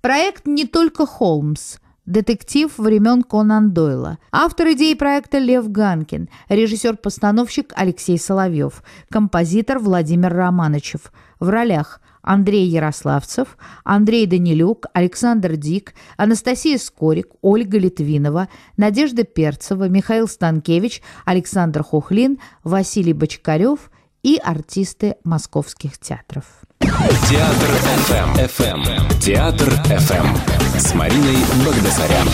Проект не только Холмс – детектив времен Конан Дойла. Автор идеи проекта Лев Ганкин, режиссер-постановщик Алексей Соловьев, композитор Владимир Романычев. В ролях Андрей Ярославцев, Андрей Данилюк, Александр Дик, Анастасия Скорик, Ольга Литвинова, Надежда Перцева, Михаил Станкевич, Александр Хухлин, Василий Бочкарев и артисты московских театров. Театр FM. FM. Театр FM. С Мариной Багдасарян.